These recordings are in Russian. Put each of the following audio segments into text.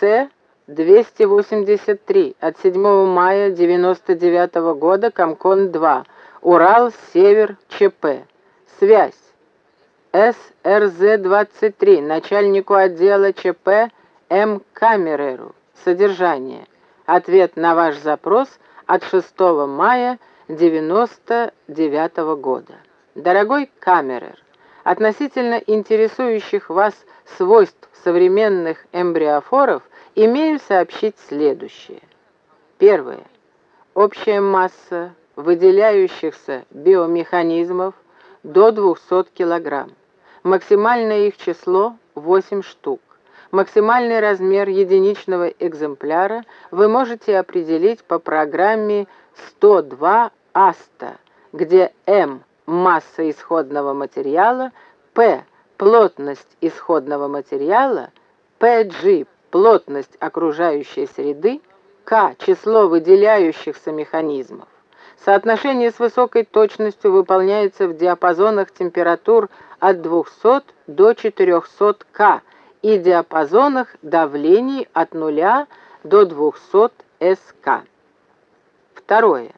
С-283 от 7 мая 99 года, Комкон-2, Урал, Север, ЧП. Связь. СРЗ-23, начальнику отдела ЧП М. Камереру. Содержание. Ответ на ваш запрос от 6 мая 99 года. Дорогой Камерер, относительно интересующих вас свойств современных эмбриофоров имею сообщить следующее. Первое. Общая масса выделяющихся биомеханизмов до 200 кг. Максимальное их число 8 штук. Максимальный размер единичного экземпляра вы можете определить по программе 102 АСТА, где М – масса исходного материала, П – плотность исходного материала, PG – плотность окружающей среды, К – число выделяющихся механизмов. Соотношение с высокой точностью выполняется в диапазонах температур от 200 до 400 К и диапазонах давлений от 0 до 200 СК. Второе.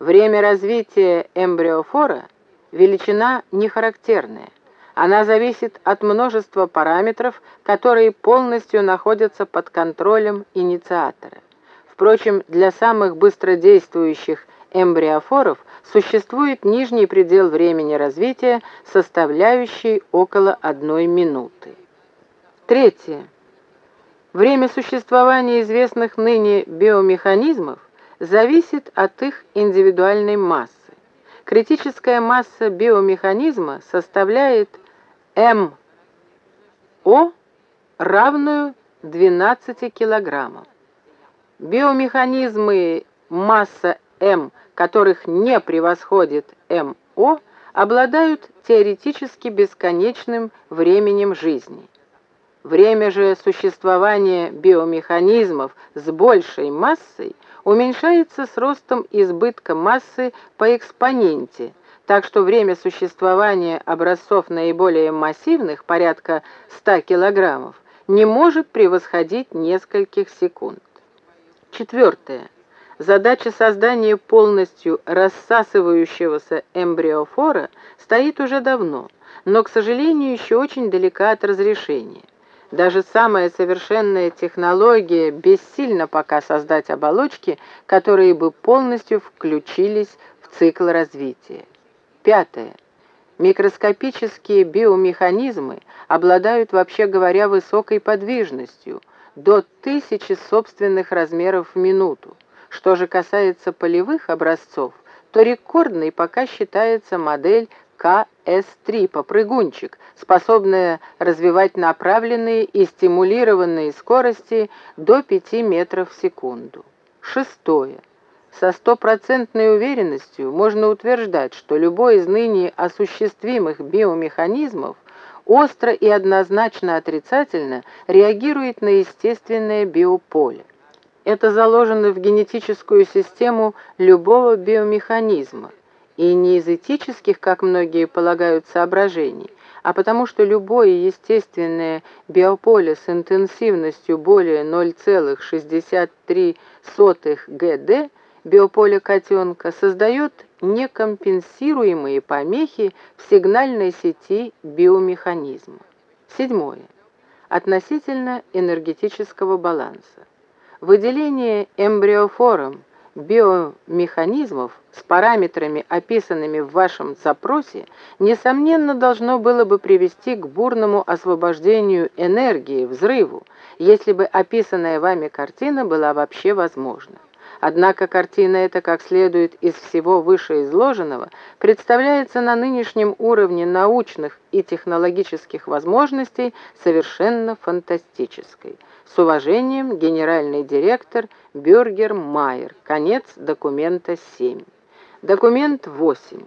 Время развития эмбриофора – величина нехарактерная. Она зависит от множества параметров, которые полностью находятся под контролем инициатора. Впрочем, для самых быстродействующих эмбриофоров существует нижний предел времени развития, составляющий около одной минуты. Третье. Время существования известных ныне биомеханизмов зависит от их индивидуальной массы. Критическая масса биомеханизма составляет МО равную 12 килограммам. Биомеханизмы масса М – которых не превосходит МО, обладают теоретически бесконечным временем жизни. Время же существования биомеханизмов с большей массой уменьшается с ростом избытка массы по экспоненте, так что время существования образцов наиболее массивных, порядка 100 килограммов, не может превосходить нескольких секунд. Четвертое. Задача создания полностью рассасывающегося эмбриофора стоит уже давно, но, к сожалению, еще очень далека от разрешения. Даже самая совершенная технология бессильна пока создать оболочки, которые бы полностью включились в цикл развития. Пятое. Микроскопические биомеханизмы обладают, вообще говоря, высокой подвижностью, до тысячи собственных размеров в минуту. Что же касается полевых образцов, то рекордной пока считается модель КС-3 «Попрыгунчик», способная развивать направленные и стимулированные скорости до 5 метров в секунду. Шестое. Со стопроцентной уверенностью можно утверждать, что любой из ныне осуществимых биомеханизмов остро и однозначно отрицательно реагирует на естественное биополе. Это заложено в генетическую систему любого биомеханизма, и не из этических, как многие полагают, соображений, а потому что любое естественное биополе с интенсивностью более 0,63 ГД, биополе котенка, создает некомпенсируемые помехи в сигнальной сети биомеханизма. Седьмое. Относительно энергетического баланса. Выделение эмбриофором биомеханизмов с параметрами, описанными в вашем запросе, несомненно должно было бы привести к бурному освобождению энергии, взрыву, если бы описанная вами картина была вообще возможна. Однако картина эта, как следует из всего вышеизложенного, представляется на нынешнем уровне научных и технологических возможностей совершенно фантастической. С уважением, генеральный директор Бюргер Майер. Конец документа 7. Документ 8.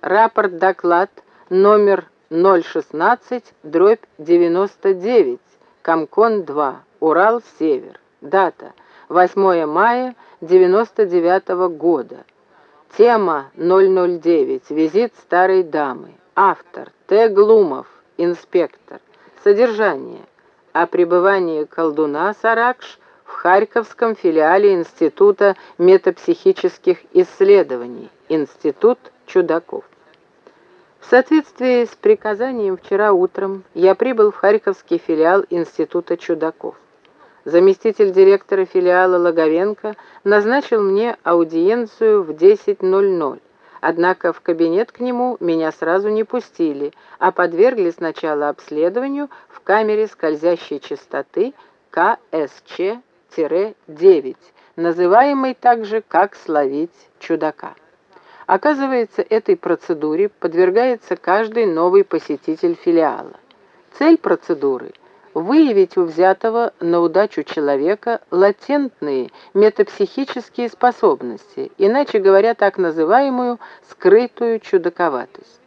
Рапорт-доклад номер 016, дробь 99, Комкон 2, Урал-Север. Дата 8 мая 99 -го года. Тема 009. Визит старой дамы. Автор Т. Глумов, инспектор. Содержание. о пребывании колдуна Саракш в Харьковском филиале Института метапсихических исследований, Институт чудаков. В соответствии с приказанием вчера утром я прибыл в Харьковский филиал Института чудаков. Заместитель директора филиала Логовенко назначил мне аудиенцию в 10.00, однако в кабинет к нему меня сразу не пустили, а подвергли сначала обследованию в камере скользящей частоты КСЧ-9, называемой также «Как словить чудака». Оказывается, этой процедуре подвергается каждый новый посетитель филиала. Цель процедуры – выявить у взятого на удачу человека латентные метапсихические способности, иначе говоря, так называемую скрытую чудаковатость.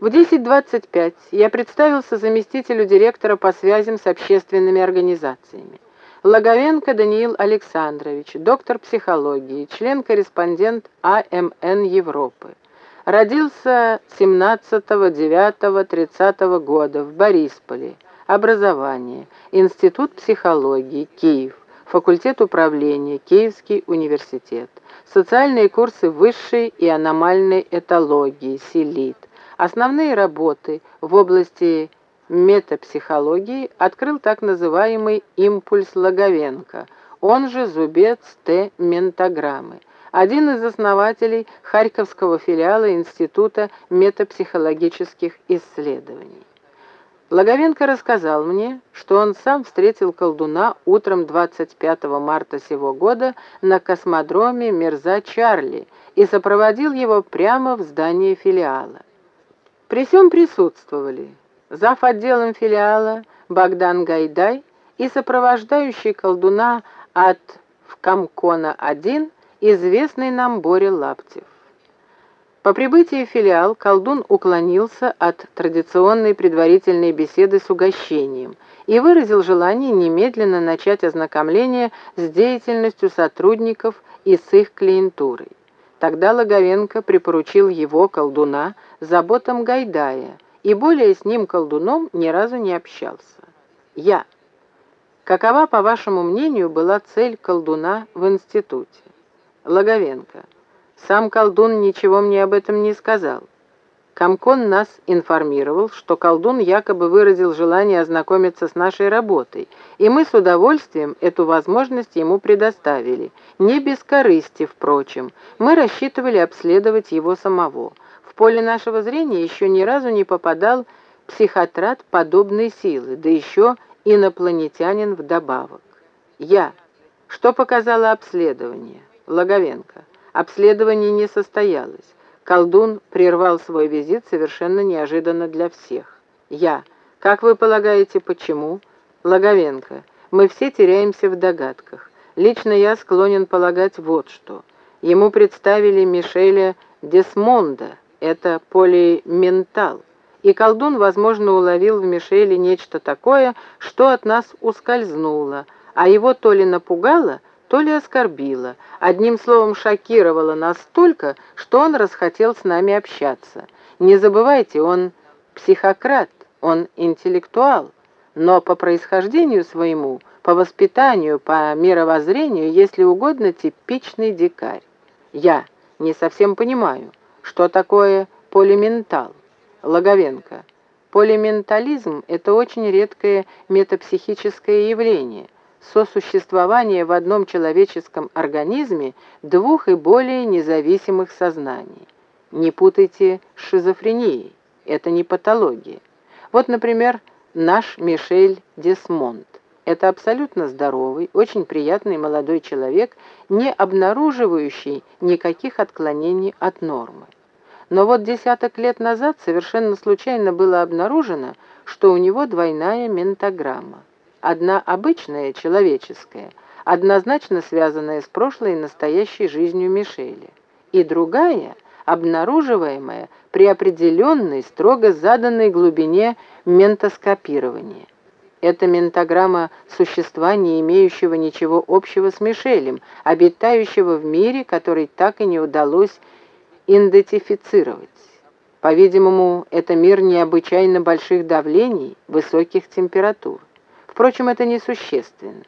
В 10.25 я представился заместителю директора по связям с общественными организациями. Логовенко Даниил Александрович, доктор психологии, член-корреспондент АМН Европы. Родился 17-9-30 года в Борисполе. Образование. Институт психологии, Киев. Факультет управления, Киевский университет. Социальные курсы высшей и аномальной этологии, СИЛИТ. Основные работы в области метапсихологии открыл так называемый импульс Логовенко, он же зубец Т. Ментограммы, один из основателей Харьковского филиала Института метапсихологических исследований. Логовенко рассказал мне, что он сам встретил колдуна утром 25 марта сего года на космодроме Мерза Чарли и сопроводил его прямо в здание филиала. При всем присутствовали зав. отделом филиала Богдан Гайдай и сопровождающий колдуна от Вкамкона-1 известный нам Боря Лаптев. По прибытии в филиал колдун уклонился от традиционной предварительной беседы с угощением и выразил желание немедленно начать ознакомление с деятельностью сотрудников и с их клиентурой. Тогда Логовенко припоручил его, колдуна, заботам Гайдая – и более с ним колдуном ни разу не общался. Я. Какова, по вашему мнению, была цель колдуна в институте? Логовенко. Сам колдун ничего мне об этом не сказал. Комкон нас информировал, что колдун якобы выразил желание ознакомиться с нашей работой, и мы с удовольствием эту возможность ему предоставили. Не без корысти, впрочем. Мы рассчитывали обследовать его самого поле нашего зрения еще ни разу не попадал психотрат подобной силы, да еще инопланетянин вдобавок. Я. Что показало обследование? Логовенко. Обследование не состоялось. Колдун прервал свой визит совершенно неожиданно для всех. Я. Как вы полагаете, почему? Логовенко. Мы все теряемся в догадках. Лично я склонен полагать вот что. Ему представили Мишеля Десмонда, это полиментал. И колдун, возможно, уловил в Мишеле нечто такое, что от нас ускользнуло, а его то ли напугало, то ли оскорбило, одним словом шокировало настолько, что он расхотел с нами общаться. Не забывайте, он психократ, он интеллектуал, но по происхождению своему, по воспитанию, по мировоззрению, если угодно, типичный дикарь. Я не совсем понимаю, что такое полиментал? Логовенко. Полиментализм – это очень редкое метапсихическое явление, сосуществование в одном человеческом организме двух и более независимых сознаний. Не путайте с шизофренией, это не патология. Вот, например, наш Мишель Десмонд. Это абсолютно здоровый, очень приятный молодой человек, не обнаруживающий никаких отклонений от нормы. Но вот десяток лет назад совершенно случайно было обнаружено, что у него двойная ментограмма. Одна обычная, человеческая, однозначно связанная с прошлой и настоящей жизнью Мишеля. И другая, обнаруживаемая при определенной, строго заданной глубине ментоскопирования. Это ментограмма существа, не имеющего ничего общего с Мишелем, обитающего в мире, который так и не удалось идентифицировать. По-видимому, это мир необычайно больших давлений, высоких температур. Впрочем, это несущественно.